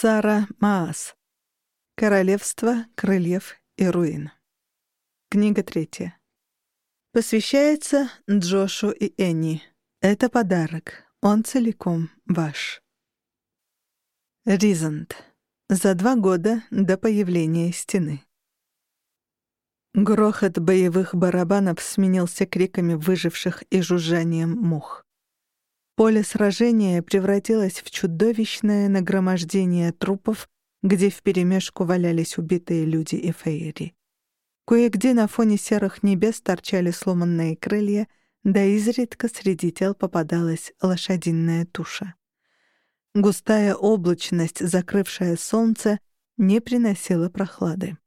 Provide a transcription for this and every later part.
Сара Маас. Королевство, крыльев и руин. Книга третья. Посвящается Джошу и Энни. Это подарок. Он целиком ваш. Ризант. За два года до появления стены. Грохот боевых барабанов сменился криками выживших и жужжанием мух. Поле сражения превратилось в чудовищное нагромождение трупов, где вперемешку валялись убитые люди и фейри. Кое-где на фоне серых небес торчали сломанные крылья, да изредка среди тел попадалась лошадиная туша. Густая облачность, закрывшая солнце, не приносила прохлады.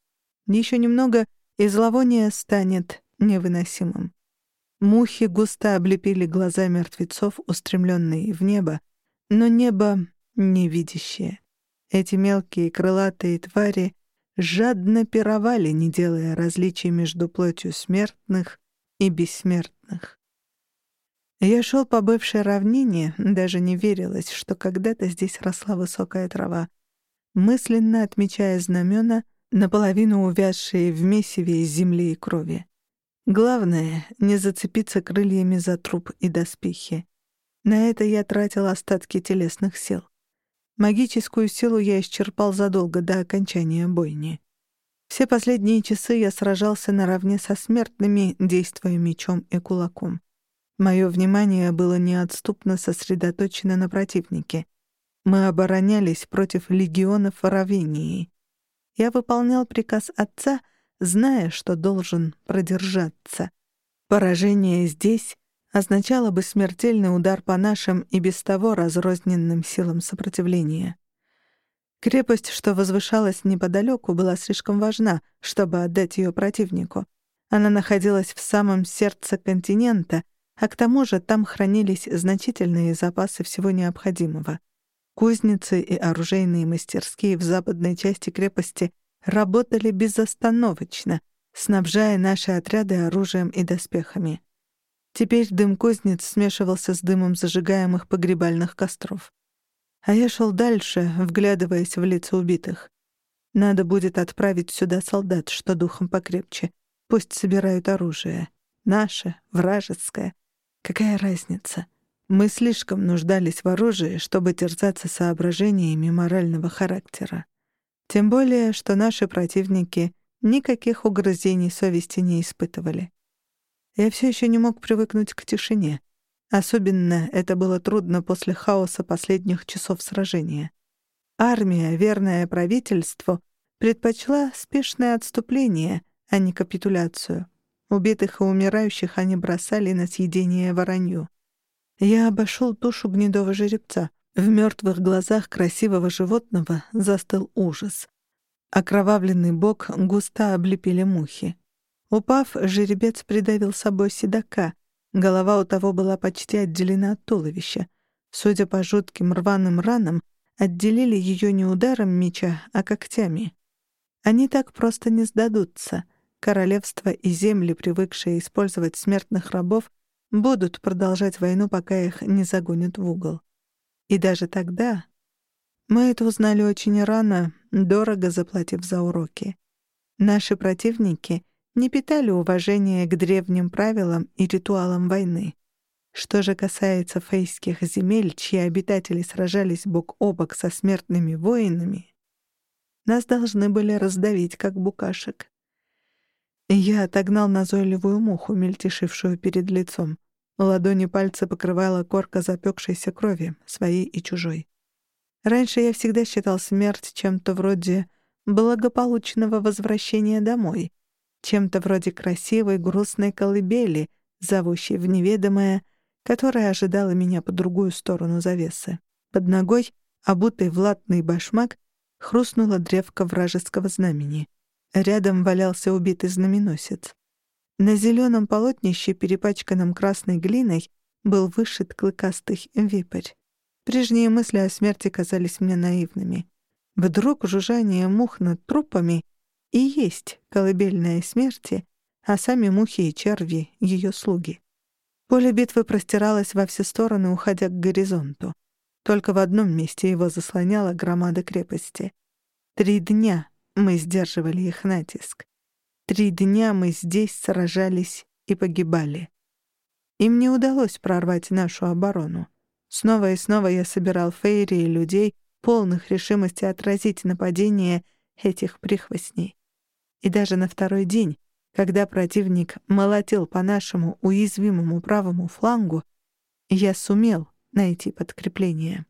Еще немного, и зловоние станет невыносимым. Мухи густо облепили глаза мертвецов, устремленные в небо, но небо невидящее. Эти мелкие крылатые твари жадно пировали, не делая различий между плотью смертных и бессмертных. Я шел по бывшей равнине, даже не верилось, что когда-то здесь росла высокая трава, мысленно отмечая знамена, наполовину увязшие в месиве из земли и крови. Главное — не зацепиться крыльями за труп и доспехи. На это я тратил остатки телесных сил. Магическую силу я исчерпал задолго до окончания бойни. Все последние часы я сражался наравне со смертными, действуя мечом и кулаком. Мое внимание было неотступно сосредоточено на противнике. Мы оборонялись против легионов Равении. Я выполнял приказ отца — зная, что должен продержаться. Поражение здесь означало бы смертельный удар по нашим и без того разрозненным силам сопротивления. Крепость, что возвышалась неподалеку, была слишком важна, чтобы отдать ее противнику. Она находилась в самом сердце континента, а к тому же там хранились значительные запасы всего необходимого. Кузницы и оружейные мастерские в западной части крепости работали безостановочно, снабжая наши отряды оружием и доспехами. Теперь дым кузнец смешивался с дымом зажигаемых погребальных костров. А я шел дальше, вглядываясь в лица убитых. Надо будет отправить сюда солдат, что духом покрепче. Пусть собирают оружие. Наше, вражеское. Какая разница? Мы слишком нуждались в оружии, чтобы терзаться соображениями морального характера. Тем более, что наши противники никаких угрызений совести не испытывали. Я все еще не мог привыкнуть к тишине. Особенно это было трудно после хаоса последних часов сражения. Армия, верная правительству, предпочла спешное отступление, а не капитуляцию. Убитых и умирающих они бросали на съедение воронью. Я обошел тушу гнедого жеребца — в мертвых глазах красивого животного застыл ужас. Окровавленный бок густо облепили мухи. Упав, жеребец придавил собой седока. Голова у того была почти отделена от туловища. Судя по жутким рваным ранам, отделили ее не ударом меча, а когтями. Они так просто не сдадутся. Королевство и земли, привыкшие использовать смертных рабов, будут продолжать войну, пока их не загонят в угол. И даже тогда мы это узнали очень рано, дорого заплатив за уроки. Наши противники не питали уважения к древним правилам и ритуалам войны. Что же касается фейских земель, чьи обитатели сражались бок о бок со смертными воинами, нас должны были раздавить, как букашек. Я отогнал назойливую муху, мельтешившую перед лицом. Ладони пальца покрывала корка запекшейся крови, своей и чужой. Раньше я всегда считал смерть чем-то вроде благополучного возвращения домой, чем-то вроде красивой грустной колыбели, зовущей в неведомое, которая ожидала меня по другую сторону завесы. Под ногой, обутый в латный башмак, хрустнула древко вражеского знамени. Рядом валялся убитый знаменосец. На зеленом полотнище, перепачканном красной глиной, был вышит клыкастый випрь. Прежние мысли о смерти казались мне наивными. Вдруг жужжание мух над трупами и есть колыбельная смерти, а сами мухи и черви — ее слуги. Поле битвы простиралось во все стороны, уходя к горизонту. Только в одном месте его заслоняла громада крепости. Три дня мы сдерживали их натиск. Три дня мы здесь сражались и погибали. Им не удалось прорвать нашу оборону. Снова и снова я собирал фейри и людей, полных решимости отразить нападение этих прихвостней. И даже на второй день, когда противник молотил по нашему уязвимому правому флангу, я сумел найти подкрепление.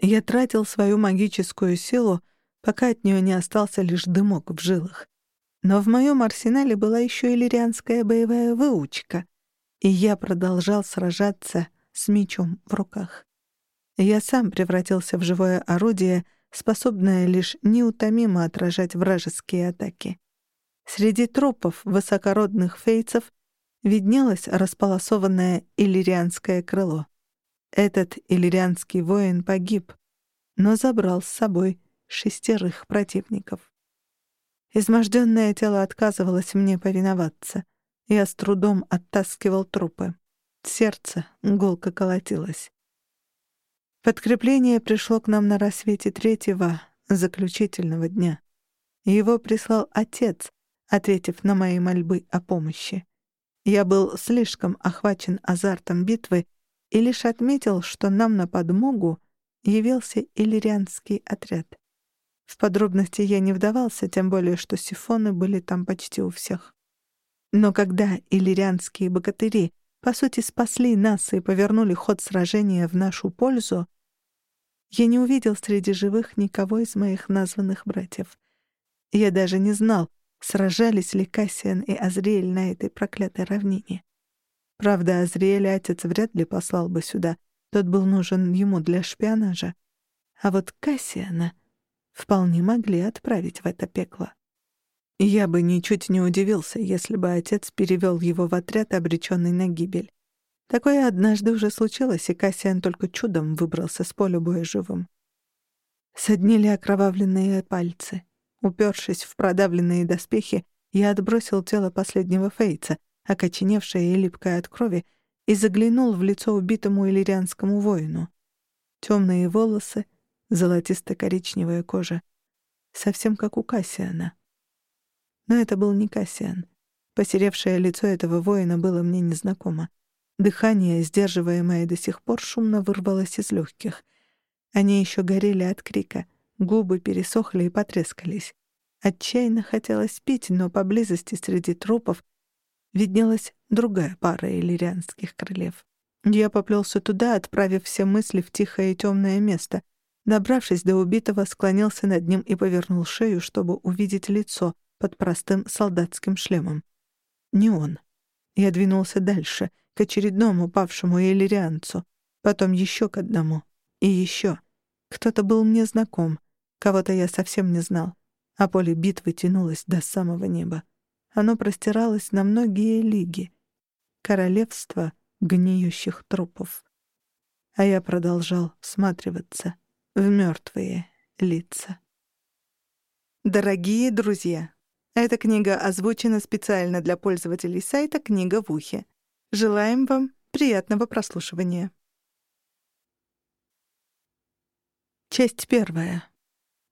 Я тратил свою магическую силу, пока от нее не остался лишь дымок в жилах. Но в моем арсенале была еще и лирианская боевая выучка, и я продолжал сражаться с мечом в руках. Я сам превратился в живое орудие, способное лишь неутомимо отражать вражеские атаки. Среди трупов высокородных фейцев виднелось располосованное иллирианское крыло. Этот иллирианский воин погиб, но забрал с собой шестерых противников. Изможденное тело отказывалось мне повиноваться. Я с трудом оттаскивал трупы. Сердце гулко колотилось. Подкрепление пришло к нам на рассвете третьего, заключительного дня. Его прислал отец, ответив на мои мольбы о помощи. Я был слишком охвачен азартом битвы и лишь отметил, что нам на подмогу явился иллирианский отряд. В подробности я не вдавался, тем более, что сифоны были там почти у всех. Но когда иллирианские богатыри, по сути, спасли нас и повернули ход сражения в нашу пользу, я не увидел среди живых никого из моих названных братьев. Я даже не знал, сражались ли Кассиан и Азриэль на этой проклятой равнине. Правда, Азриэля отец вряд ли послал бы сюда, тот был нужен ему для шпионажа. А вот Кассиана вполне могли отправить в это пекло. Я бы ничуть не удивился, если бы отец перевел его в отряд, обреченный на гибель. Такое однажды уже случилось, и Кассиан только чудом выбрался с поля боя живым. Соднили окровавленные пальцы. Упершись в продавленные доспехи, я отбросил тело последнего фейца, окоченевшее и липкое от крови, и заглянул в лицо убитому иллирианскому воину. Темные волосы, золотисто-коричневая кожа. Совсем как у Кассиана. Но это был не Кассиан. Посеревшее лицо этого воина было мне незнакомо. Дыхание, сдерживаемое до сих пор, шумно вырвалось из легких. Они еще горели от крика, губы пересохли и потрескались. Отчаянно хотелось пить, но поблизости среди трупов виднелась другая пара иллирианских крыльев. Я поплелся туда, отправив все мысли в тихое и темное место — Добравшись до убитого, склонился над ним и повернул шею, чтобы увидеть лицо под простым солдатским шлемом. Не он. Я двинулся дальше, к очередному упавшему иллирианцу, потом еще к одному. И еще. Кто-то был мне знаком, кого-то я совсем не знал, а поле битвы тянулось до самого неба. Оно простиралось на многие лиги. Королевство гниющих трупов. А я продолжал всматриваться — в мертвые лица. Дорогие друзья, эта книга озвучена специально для пользователей сайта «Книга в ухе». Желаем вам приятного прослушивания. Часть первая.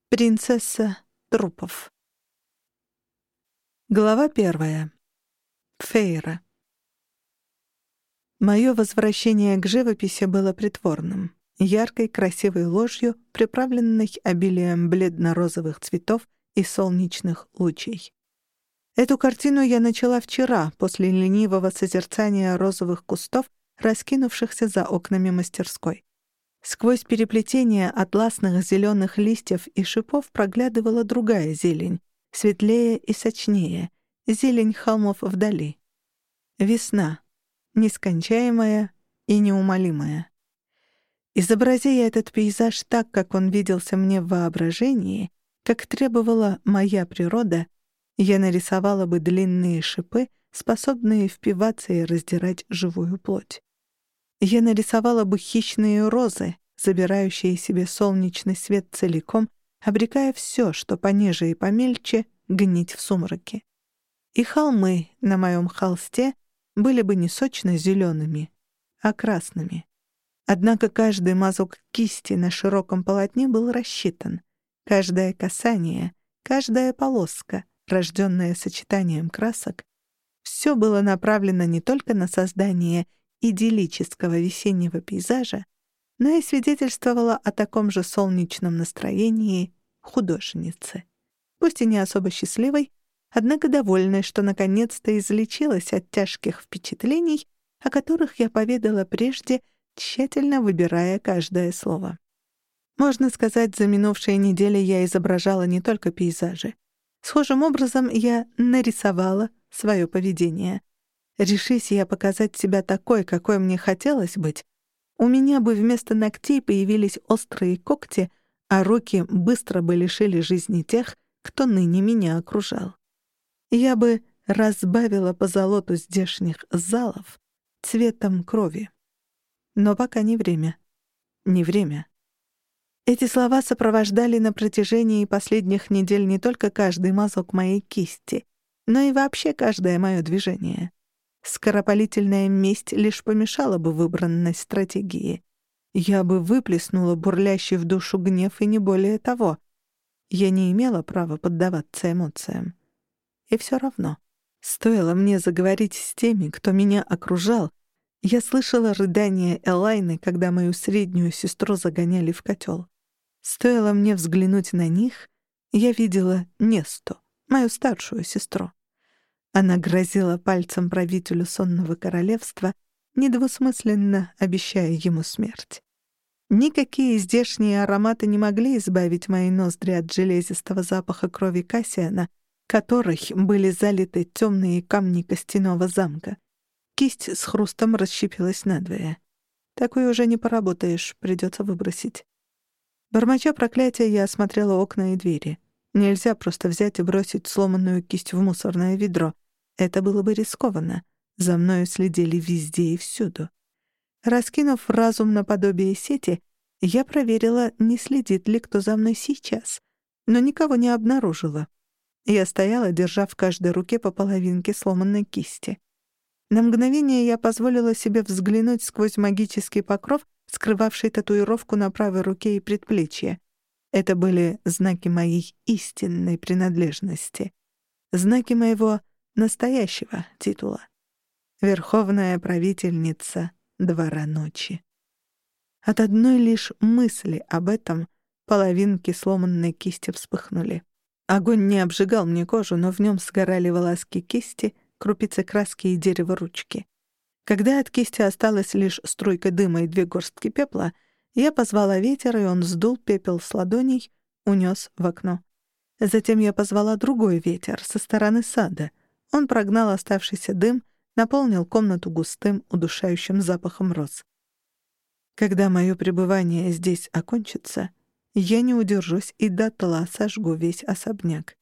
Принцесса трупов. Глава первая. Фейра. Мое возвращение к живописи было притворным яркой красивой ложью, приправленной обилием бледно-розовых цветов и солнечных лучей. Эту картину я начала вчера, после ленивого созерцания розовых кустов, раскинувшихся за окнами мастерской. Сквозь переплетение атласных зеленых листьев и шипов проглядывала другая зелень, светлее и сочнее, зелень холмов вдали. Весна, нескончаемая и неумолимая. Изобрази я этот пейзаж так, как он виделся мне в воображении, как требовала моя природа, я нарисовала бы длинные шипы, способные впиваться и раздирать живую плоть. Я нарисовала бы хищные розы, забирающие себе солнечный свет целиком, обрекая все, что пониже и помельче, гнить в сумраке. И холмы на моем холсте были бы не сочно зелеными, а красными. Однако каждый мазок кисти на широком полотне был рассчитан. Каждое касание, каждая полоска, рожденная сочетанием красок, все было направлено не только на создание идиллического весеннего пейзажа, но и свидетельствовало о таком же солнечном настроении художницы. Пусть и не особо счастливой, однако довольной, что наконец-то излечилась от тяжких впечатлений, о которых я поведала прежде, тщательно выбирая каждое слово. Можно сказать, за минувшие недели я изображала не только пейзажи. Схожим образом я нарисовала свое поведение. Решись я показать себя такой, какой мне хотелось быть, у меня бы вместо ногтей появились острые когти, а руки быстро бы лишили жизни тех, кто ныне меня окружал. Я бы разбавила по золоту здешних залов цветом крови. Но пока не время. Не время. Эти слова сопровождали на протяжении последних недель не только каждый мазок моей кисти, но и вообще каждое мое движение. Скоропалительная месть лишь помешала бы выбранной стратегии. Я бы выплеснула бурлящий в душу гнев и не более того. Я не имела права поддаваться эмоциям. И все равно, стоило мне заговорить с теми, кто меня окружал, я слышала рыдания Элайны, когда мою среднюю сестру загоняли в котел. Стоило мне взглянуть на них, я видела Несту, мою старшую сестру. Она грозила пальцем правителю сонного королевства, недвусмысленно обещая ему смерть. Никакие здешние ароматы не могли избавить мои ноздри от железистого запаха крови Кассиана, которой были залиты темные камни костяного замка. Кисть с хрустом расщепилась надвое. Такой уже не поработаешь, придется выбросить. Бормоча проклятия, я осмотрела окна и двери. Нельзя просто взять и бросить сломанную кисть в мусорное ведро — это было бы рискованно. За мною следили везде и всюду. Раскинув разум наподобие сети, я проверила, не следит ли кто за мной сейчас, но никого не обнаружила. Я стояла, держа в каждой руке по половинке сломанной кисти. На мгновение я позволила себе взглянуть сквозь магический покров, скрывавший татуировку на правой руке и предплечье. Это были знаки моей истинной принадлежности. Знаки моего настоящего титула. Верховная правительница двора ночи. От одной лишь мысли об этом половинки сломанной кисти вспыхнули. Огонь не обжигал мне кожу, но в нем сгорали волоски кисти, крупицы краски и дерево ручки. Когда от кисти осталась лишь струйка дыма и две горстки пепла, я позвала ветер, и он сдул пепел с ладоней, унес в окно. Затем я позвала другой ветер со стороны сада — он прогнал оставшийся дым, наполнил комнату густым, удушающим запахом роз. Когда мое пребывание здесь окончится, я не удержусь и дотла сожгу весь особняк.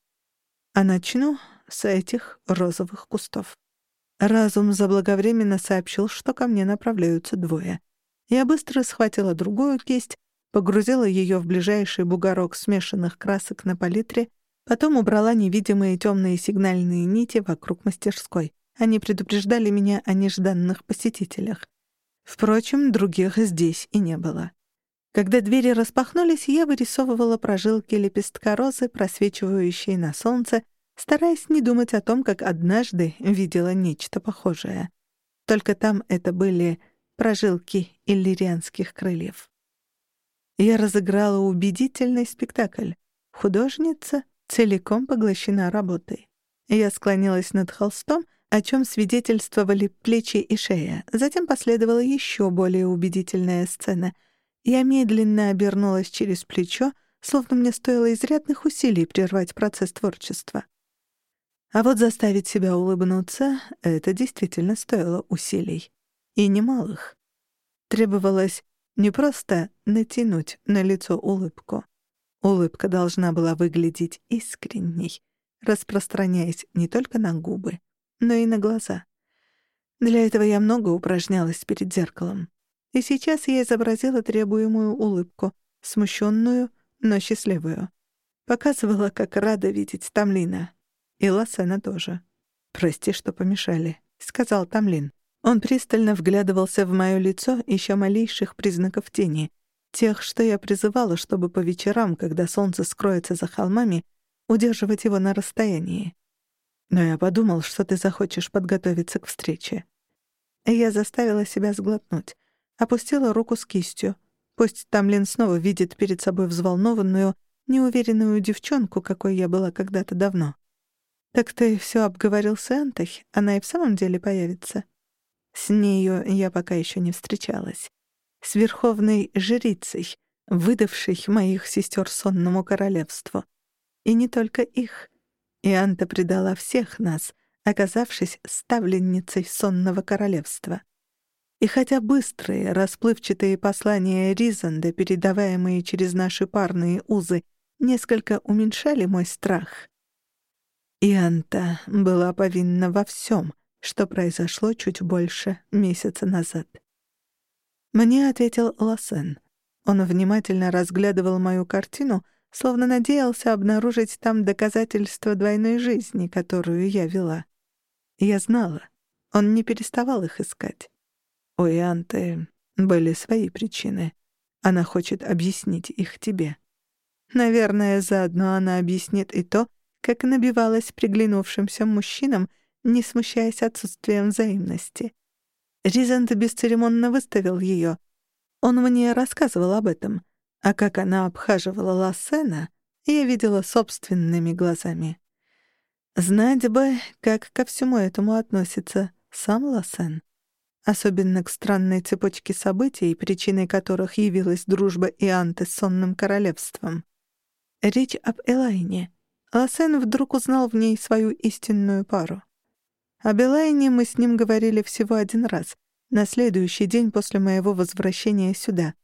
А начну с этих розовых кустов. Разум заблаговременно сообщил, что ко мне направляются двое. Я быстро схватила другую кисть, погрузила ее в ближайший бугорок смешанных красок на палитре Потом убрала невидимые темные сигнальные нити вокруг мастерской. Они предупреждали меня о нежданных посетителях. Впрочем, других здесь и не было. Когда двери распахнулись, я вырисовывала прожилки лепестка розы, просвечивающие на солнце, стараясь не думать о том, как однажды видела нечто похожее. Только там это были прожилки иллирианских крыльев. Я разыграла убедительный спектакль. Художница целиком поглощена работой. Я склонилась над холстом, о чем свидетельствовали плечи и шея. Затем последовала еще более убедительная сцена. Я медленно обернулась через плечо, словно мне стоило изрядных усилий прервать процесс творчества. А вот заставить себя улыбнуться — это действительно стоило усилий. И немалых. Требовалось не просто натянуть на лицо улыбку, Улыбка должна была выглядеть искренней, распространяясь не только на губы, но и на глаза. Для этого я много упражнялась перед зеркалом. И сейчас я изобразила требуемую улыбку, смущенную, но счастливую. Показывала, как рада видеть Тамлина. И Лассена тоже. «Прости, что помешали», — сказал Тамлин. Он пристально вглядывался в моё лицо, ища малейших признаков тени, тех, что я призывала, чтобы по вечерам, когда солнце скроется за холмами, удерживать его на расстоянии. Но я подумал, что ты захочешь подготовиться к встрече. Я заставила себя сглотнуть, опустила руку с кистью. Пусть Тамлин снова видит перед собой взволнованную, неуверенную девчонку, какой я была когда-то давно. «Так ты всё обговорил с Энтой? Она и в самом деле появится?» С нею я пока еще не встречалась. С верховной жрицей, выдавшей моих сестер сонному королевству. И не только их. Ианта предала всех нас, оказавшись ставленницей сонного королевства. И хотя быстрые, расплывчатые послания Ризанда, передаваемые через наши парные узы, несколько уменьшали мой страх, Ианта была повинна во всем — что произошло чуть больше месяца назад. Мне ответил Лассен. Он внимательно разглядывал мою картину, словно надеялся обнаружить там доказательства двойной жизни, которую я вела. Я знала. Он не переставал их искать. У Ианты были свои причины. Она хочет объяснить их тебе. Наверное, заодно она объяснит и то, как набивалась приглянувшимся мужчинам — не смущаясь отсутствием взаимности. Ризент бесцеремонно выставил ее. Он мне рассказывал об этом, а как она обхаживала Лассена, я видела собственными глазами. Знать бы, как ко всему этому относится сам Лассен. Особенно к странной цепочке событий, причиной которых явилась дружба Ианты с сонным королевством. Речь об Элайне. Лассен вдруг узнал в ней свою истинную пару. О Белайне мы с ним говорили всего один раз, на следующий день после моего возвращения сюда.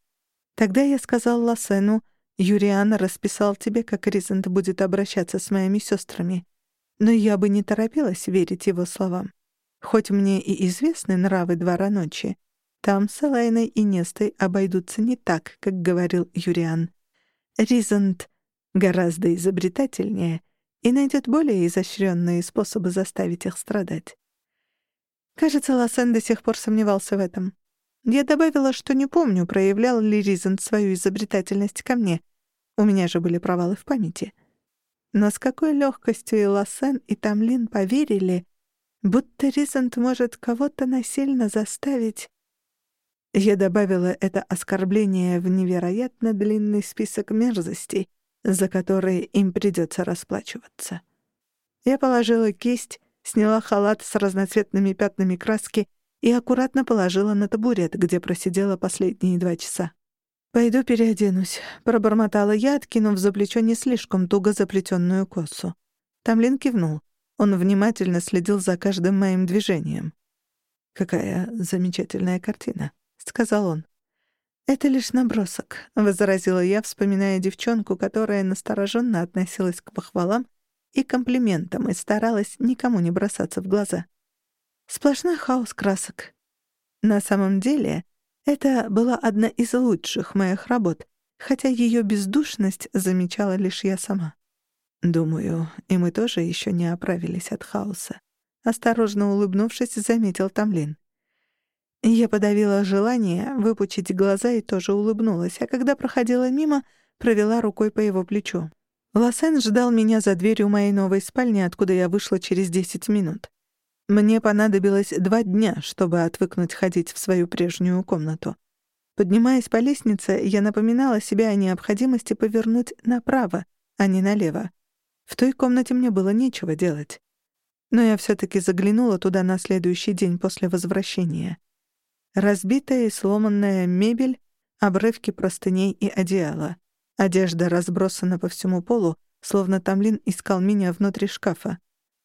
Тогда я сказал Лассену, «Юриан расписал тебе, как Ризент будет обращаться с моими сестрами». Но я бы не торопилась верить его словам. Хоть мне и известны нравы двора ночи, там с Элайной и Нестой обойдутся не так, как говорил Юриан. Ризент гораздо изобретательнее — и найдет более изощренные способы заставить их страдать. Кажется, Лассен до сих пор сомневался в этом. Я добавила, что не помню, проявлял ли Ризент свою изобретательность ко мне. У меня же были провалы в памяти. Но с какой легкостью и Лассен, и Тамлин поверили, будто Ризент может кого-то насильно заставить... Я добавила это оскорбление в невероятно длинный список мерзостей, за которые им придется расплачиваться. Я положила кисть, сняла халат с разноцветными пятнами краски и аккуратно положила на табурет, где просидела последние два часа. «Пойду переоденусь», — пробормотала я, откинув за плечо не слишком туго заплетенную косу. Тамлин кивнул. Он внимательно следил за каждым моим движением. «Какая замечательная картина», — сказал он. «Это лишь набросок», — возразила я, вспоминая девчонку, которая настороженно относилась к похвалам и комплиментам и старалась никому не бросаться в глаза. Сплошной хаос красок. На самом деле, это была одна из лучших моих работ, хотя ее бездушность замечала лишь я сама. Думаю, и мы тоже еще не оправились от хаоса. Осторожно улыбнувшись, заметил Тамлин. Я подавила желание выпучить глаза и тоже улыбнулась, а когда проходила мимо, провела рукой по его плечу. Лосен ждал меня за дверью моей новой спальни, откуда я вышла через десять минут. Мне понадобилось два дня, чтобы отвыкнуть ходить в свою прежнюю комнату. Поднимаясь по лестнице, я напоминала себе о необходимости повернуть направо, а не налево. В той комнате мне было нечего делать. Но я все таки заглянула туда на следующий день после возвращения. Разбитая и сломанная мебель, обрывки простыней и одеяла. Одежда разбросана по всему полу, словно Тамлин искал меня внутри шкафа.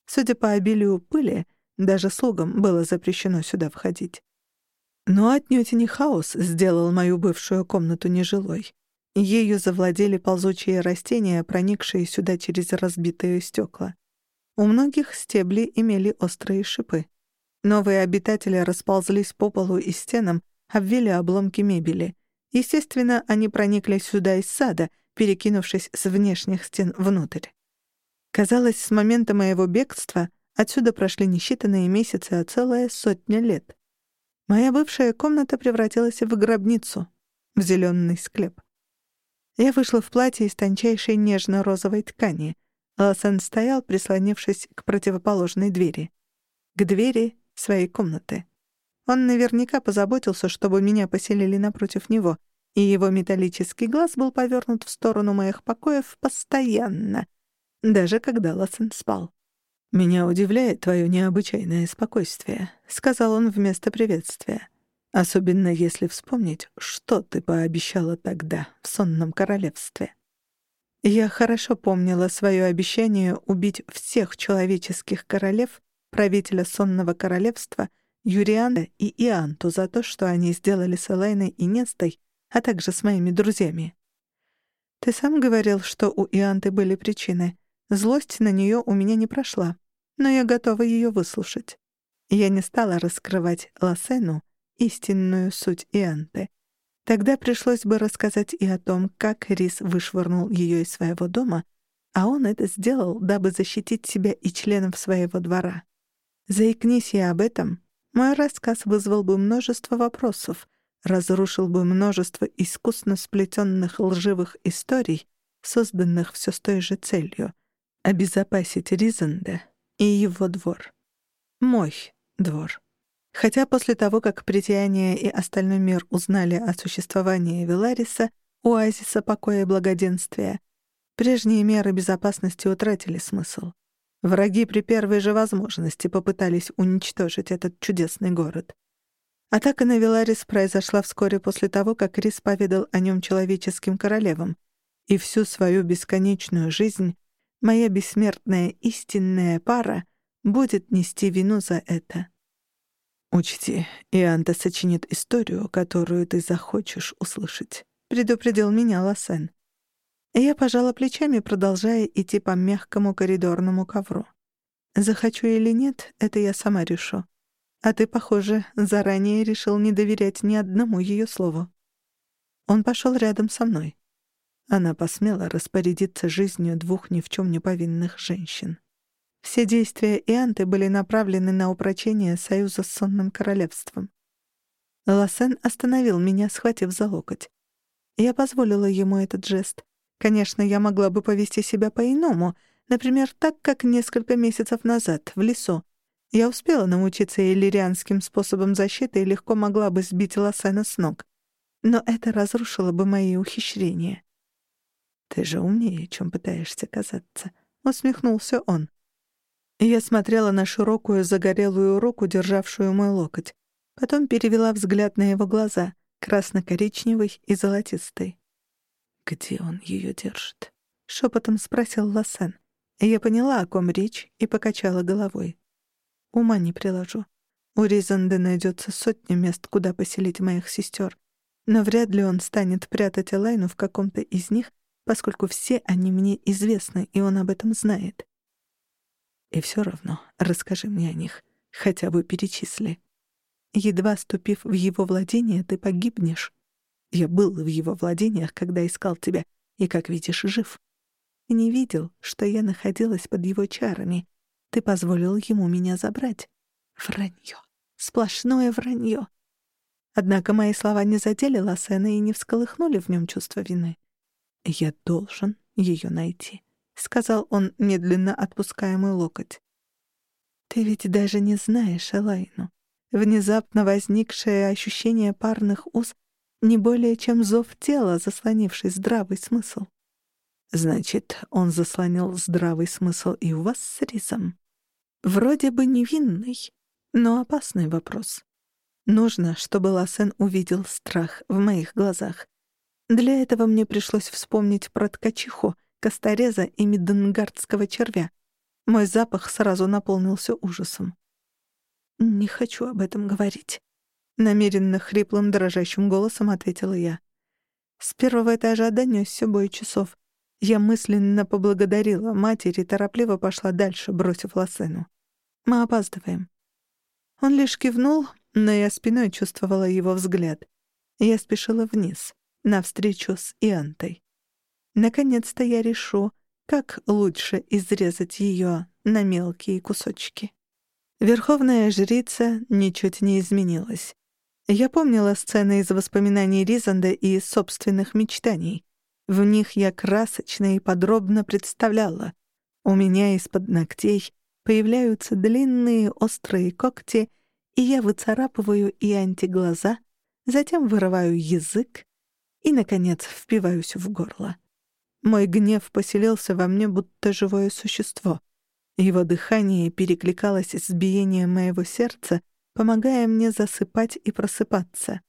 Судя по обилию пыли, даже слугам было запрещено сюда входить. Но отнюдь не хаос сделал мою бывшую комнату нежилой. Ею завладели ползучие растения, проникшие сюда через разбитые стекла. У многих стебли имели острые шипы. Новые обитатели расползлись по полу и стенам, обвили обломки мебели. Естественно, они проникли сюда из сада, перекинувшись с внешних стен внутрь. Казалось, с момента моего бегства отсюда прошли не считанные месяцы, а целая сотня лет. Моя бывшая комната превратилась в гробницу, в зеленый склеп. Я вышла в платье из тончайшей нежно-розовой ткани. Лосен стоял, прислонившись к противоположной двери. К двери своей комнаты. Он наверняка позаботился, чтобы меня поселили напротив него, и его металлический глаз был повернут в сторону моих покоев постоянно, даже когда Лассен спал. «Меня удивляет твое необычайное спокойствие», — сказал он вместо приветствия. «Особенно если вспомнить, что ты пообещала тогда в сонном королевстве». Я хорошо помнила свое обещание убить всех человеческих королев, правителя сонного королевства, Юриана и Ианту за то, что они сделали с Элайной и Нестой, а также с моими друзьями. Ты сам говорил, что у Ианты были причины. Злость на нее у меня не прошла но я готова ее выслушать. Я не стала раскрывать Лассену истинную суть Ианты. Тогда пришлось бы рассказать и о том, как Рис вышвырнул ее из своего дома, а он это сделал, дабы защитить себя и членов своего двора. Заикнись я об этом, мой рассказ вызвал бы множество вопросов, разрушил бы множество искусно сплетенных лживых историй, созданных все с той же целью — обезопасить Ризенда и его двор. Мой двор. Хотя после того, как притяние и остальной мир узнали о существовании Велариса, оазиса покоя и благоденствия, прежние меры безопасности утратили смысл. Враги при первой же возможности попытались уничтожить этот чудесный город. Атака на Веларис произошла вскоре после того, как Рис поведал о нем человеческим королевам, и всю свою бесконечную жизнь моя бессмертная истинная пара будет нести вину за это. «Учти, Ианта сочинит историю, которую ты захочешь услышать», — предупредил меня Лосен. Я пожала плечами, продолжая идти по мягкому коридорному ковру. Захочу или нет, это я сама решу. А ты, похоже, заранее решил не доверять ни одному ее слову. Он пошел рядом со мной. Она посмела распорядиться жизнью двух ни в чем не повинных женщин. Все действия Ианты были направлены на упрочение союза с сонным королевством. Лассен остановил меня, схватив за локоть. Я позволила ему этот жест. Конечно, я могла бы повести себя по-иному, например, так, как несколько месяцев назад, в лесу. Я успела научиться иллирианским способам защиты и легко могла бы сбить Лассена с ног. Но это разрушило бы мои ухищрения. «Ты же умнее, чем пытаешься казаться», — усмехнулся он. Я смотрела на широкую загорелую руку, державшую мой локоть. Потом перевела взгляд на его глаза, красно-коричневый и золотистый. «Где он ее держит?» — шепотом спросил Лассен. Я поняла, о ком речь, и покачала головой. Ума не приложу. У Ризанды найдется сотня мест, куда поселить моих сестер. Но вряд ли он станет прятать Элайну в каком-то из них, поскольку все они мне известны, и он об этом знает. И все равно расскажи мне о них, хотя бы перечисли. Едва ступив в его владение, ты погибнешь. Я был в его владениях, когда искал тебя, и, как видишь, жив. Ты не видел, что я находилась под его чарами. Ты позволил ему меня забрать. Вранье. Сплошное вранье. Однако мои слова не задели Лассена и не всколыхнули в нем чувство вины. «Я должен ее найти», — сказал он, медленно отпуская мой локоть. «Ты ведь даже не знаешь Элайну. Внезапно возникшее ощущение парных уз не более чем зов тела, заслонивший здравый смысл. Значит, он заслонил здравый смысл и у вас с Рисом. Вроде бы невинный, но опасный вопрос. Нужно, чтобы Лассен увидел страх в моих глазах. Для этого мне пришлось вспомнить про ткачиху, костореза и миденгардского червя. Мой запах сразу наполнился ужасом. «Не хочу об этом говорить», — намеренно хриплым дрожащим голосом ответила я. С первого этажа донёсся бой часов. Я мысленно поблагодарила матери и торопливо пошла дальше, бросив Лосену. «Мы опаздываем». Он лишь кивнул, но я спиной чувствовала его взгляд. Я спешила вниз навстречу с Иантой. Наконец-то я решу, как лучше изрезать ее на мелкие кусочки. Верховная жрица ничуть не изменилась. Я помнила сцены из воспоминаний Ризанда и собственных мечтаний. В них я красочно и подробно представляла. У меня из-под ногтей появляются длинные острые когти, и я выцарапываю и антиглаза, затем вырываю язык и, наконец, впиваюсь в горло. Мой гнев поселился во мне, будто живое существо. Его дыхание перекликалось с биением моего сердца, помогая мне засыпать и просыпаться.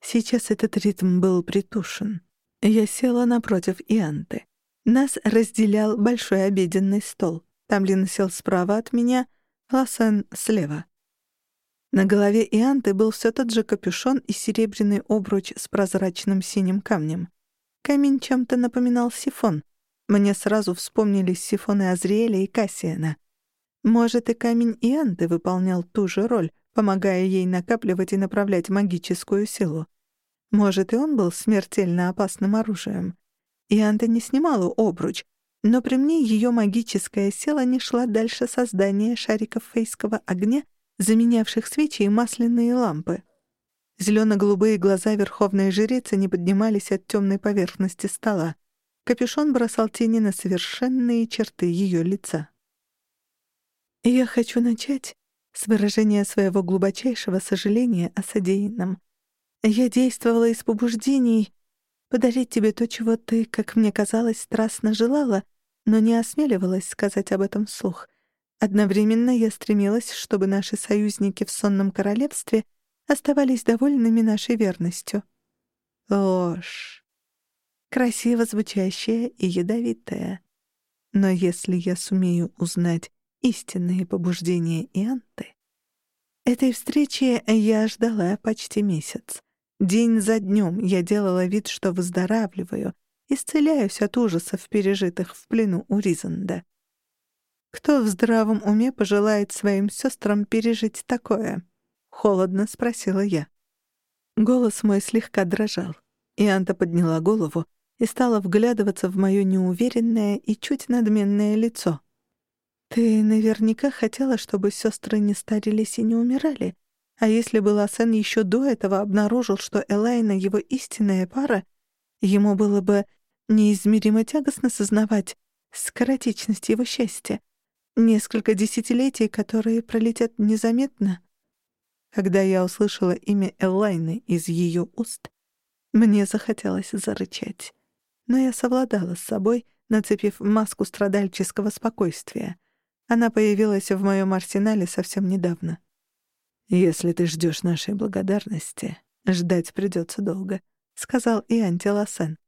Сейчас этот ритм был притушен. Я села напротив Ианты. Нас разделял большой обеденный стол. Тамлин сел справа от меня, Лассен — слева. На голове Ианты был все тот же капюшон и серебряный обруч с прозрачным синим камнем. Камень чем-то напоминал сифон. Мне сразу вспомнились сифоны Азриэля и Кассиана. Может, и камень Ианты выполнял ту же роль, помогая ей накапливать и направлять магическую силу. Может, и он был смертельно опасным оружием. Ианта не снимала обруч, но при мне ее магическая сила не шла дальше создания шариков фейского огня — заменявших свечи и масляные лампы. Зелено-голубые глаза верховной жрицы не поднимались от темной поверхности стола. Капюшон бросал тени на совершенные черты ее лица. «Я хочу начать с выражения своего глубочайшего сожаления о содеянном. Я действовала из побуждений подарить тебе то, чего ты, как мне казалось, страстно желала, но не осмеливалась сказать об этом вслух. Одновременно я стремилась, чтобы наши союзники в сонном королевстве оставались довольными нашей верностью. Ложь. Красиво звучащая и ядовитая. Но если я сумею узнать истинные побуждения Ианты... Этой встречи я ждала почти месяц. День за днем я делала вид, что выздоравливаю, исцеляюсь от ужасов, пережитых в плену у Ризанда. «Кто в здравом уме пожелает своим сестрам пережить такое?» — холодно спросила я. Голос мой слегка дрожал. и Анта подняла голову и стала вглядываться в моё неуверенное и чуть надменное лицо. «Ты наверняка хотела, чтобы сестры не старились и не умирали. А если бы Лассен еще до этого обнаружил, что Элайна — его истинная пара, ему было бы неизмеримо тягостно сознавать скоротечность его счастья, Несколько десятилетий, которые пролетят незаметно. Когда я услышала имя Эллайны из ее уст, мне захотелось зарычать. Но я совладала с собой, нацепив маску страдальческого спокойствия. Она появилась в моем арсенале совсем недавно. «Если ты ждешь нашей благодарности, ждать придется долго», — сказал и Антиласен.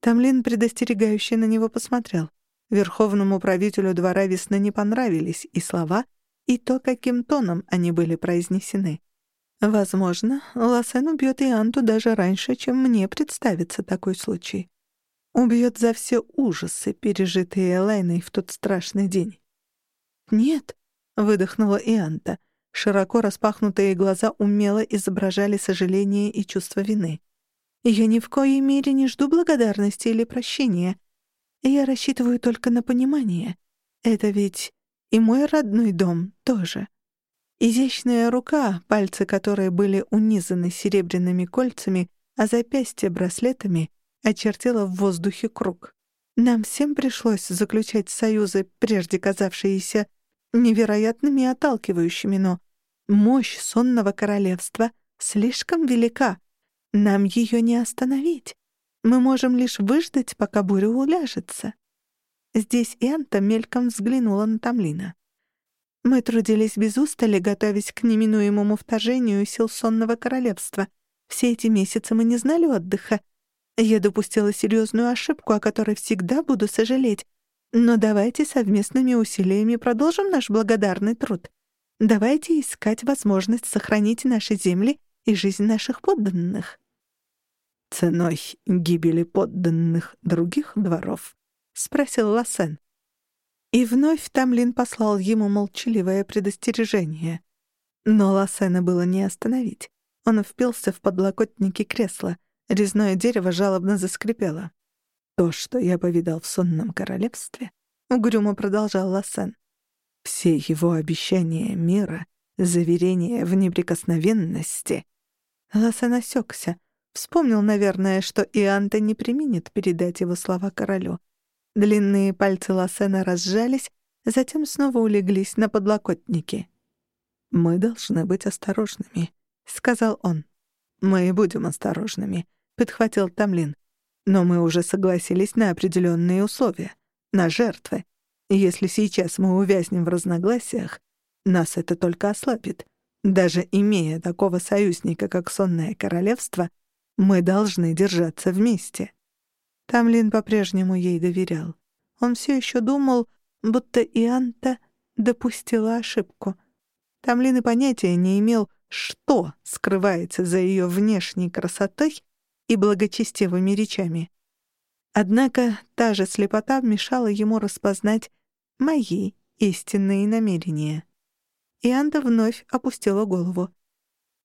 Тамлин предостерегающе на него посмотрел — Верховному правителю двора весны не понравились и слова, и то, каким тоном они были произнесены. Возможно, Лассен убьет Ианту даже раньше, чем мне представится такой случай. Убьет за все ужасы, пережитые Элайной в тот страшный день. «Нет», — выдохнула Ианта. Широко распахнутые глаза умело изображали сожаление и чувство вины. «Я ни в коей мере не жду благодарности или прощения. Я рассчитываю только на понимание. Это ведь и мой родной дом тоже. Изящная рука, пальцы которой были унизаны серебряными кольцами, а запястья — браслетами, очертила в воздухе круг. Нам всем пришлось заключать союзы, прежде казавшиеся невероятными и отталкивающими, но мощь сонного королевства слишком велика. Нам ее не остановить. Мы можем лишь выждать, пока буря уляжется». Здесь Энта мельком взглянула на Тамлина. «Мы трудились без устали, готовясь к неминуемому вторжению сил сонного королевства. Все эти месяцы мы не знали отдыха. Я допустила серьезную ошибку, о которой всегда буду сожалеть. Но давайте совместными усилиями продолжим наш благодарный труд. Давайте искать возможность сохранить наши земли и жизнь наших подданных» ценой гибели подданных других дворов?» — спросил Лассен. И вновь Тамлин послал ему молчаливое предостережение. Но Лассена было не остановить. Он впился в подлокотники кресла. Резное дерево жалобно заскрипело. «То, что я повидал в сонном королевстве», — угрюмо продолжал Лассен, «все его обещания мира, заверения в неприкосновенности Лосен осекся. Вспомнил, наверное, что Ианта не применит передать его слова королю. Длинные пальцы Лосена разжались, затем снова улеглись на подлокотники. «Мы должны быть осторожными», — сказал он. «Мы будем осторожными», — подхватил Тамлин. «Но мы уже согласились на определенные условия, на жертвы. Если сейчас мы увязнем в разногласиях, нас это только ослабит. Даже имея такого союзника, как Сонное Королевство, мы должны держаться вместе». Тамлин по-прежнему ей доверял. Он все еще думал, будто Ианта допустила ошибку. Тамлин и понятия не имел, что скрывается за ее внешней красотой и благочестивыми речами. Однако та же слепота мешала ему распознать мои истинные намерения. Ианда вновь опустила голову.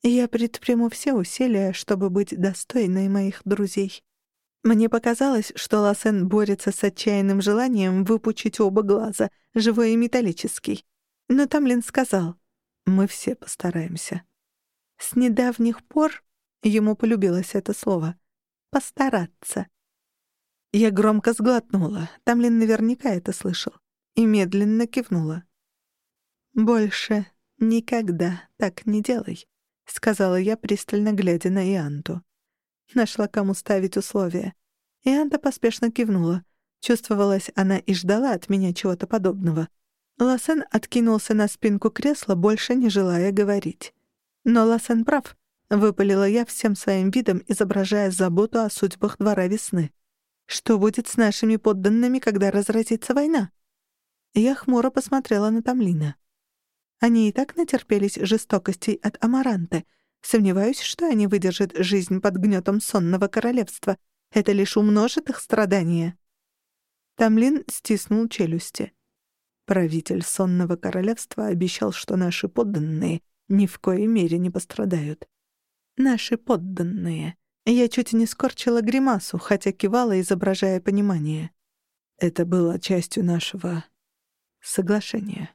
«Я предприму все усилия, чтобы быть достойной моих друзей. Мне показалось, что Лассен борется с отчаянным желанием выпучить оба глаза, живой и металлический. Но Тамлин сказал, «Мы все постараемся». С недавних пор ему полюбилось это слово «постараться». Я громко сглотнула, Тамлин наверняка это слышал, и медленно кивнула. «Больше никогда так не делай», — сказала я, пристально глядя на Ианту. Нашла, кому ставить условия. И Анта поспешно кивнула. Чувствовалась, она и ждала от меня чего-то подобного. Лассен откинулся на спинку кресла, больше не желая говорить. Но Лассен прав. Выпалила я всем своим видом, изображая заботу о судьбах двора весны. Что будет с нашими подданными, когда разразится война? Я хмуро посмотрела на Тамлина. Они и так натерпелись жестокостей от Амаранты — Сомневаюсь, что они выдержат жизнь под гнетом сонного королевства. Это лишь умножит их страдания». Тамлин стиснул челюсти. Правитель сонного королевства обещал, что наши подданные ни в коей мере не пострадают. Наши подданные. Я чуть не скорчила гримасу, хотя кивала, изображая понимание. Это было частью нашего соглашения.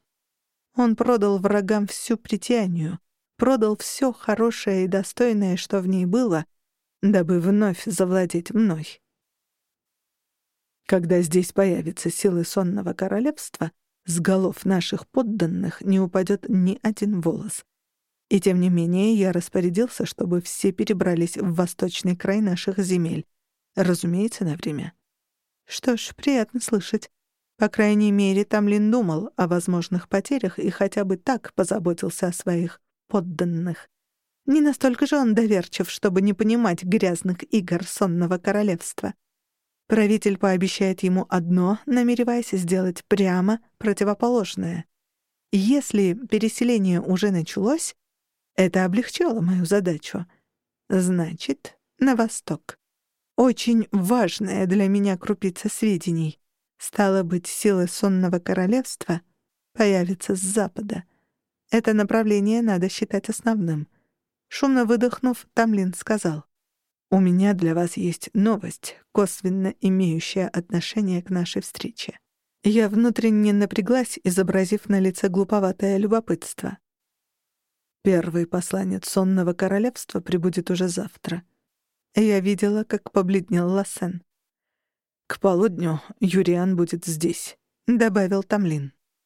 Он продал врагам всю притянию, продал все хорошее и достойное, что в ней было, дабы вновь завладеть мной. Когда здесь появятся силы сонного королевства, с голов наших подданных не упадет ни один волос. И тем не менее я распорядился, чтобы все перебрались в восточный край наших земель. Разумеется, на время. Что ж, приятно слышать. По крайней мере, Тамлин думал о возможных потерях и хотя бы так позаботился о своих подданных. Не настолько же он доверчив, чтобы не понимать грязных игр сонного королевства. Правитель пообещает ему одно, намереваясь сделать прямо противоположное. Если переселение уже началось, это облегчало мою задачу. Значит, на восток. Очень важная для меня крупица сведений. Стало быть, силы сонного королевства появятся с запада — это направление надо считать основным. Шумно выдохнув, Тамлин сказал. «У меня для вас есть новость, косвенно имеющая отношение к нашей встрече». Я внутренне напряглась, изобразив на лице глуповатое любопытство. Первый посланец сонного королевства прибудет уже завтра. Я видела, как побледнел Лассен. «К полудню Юриан будет здесь», — добавил Тамлин.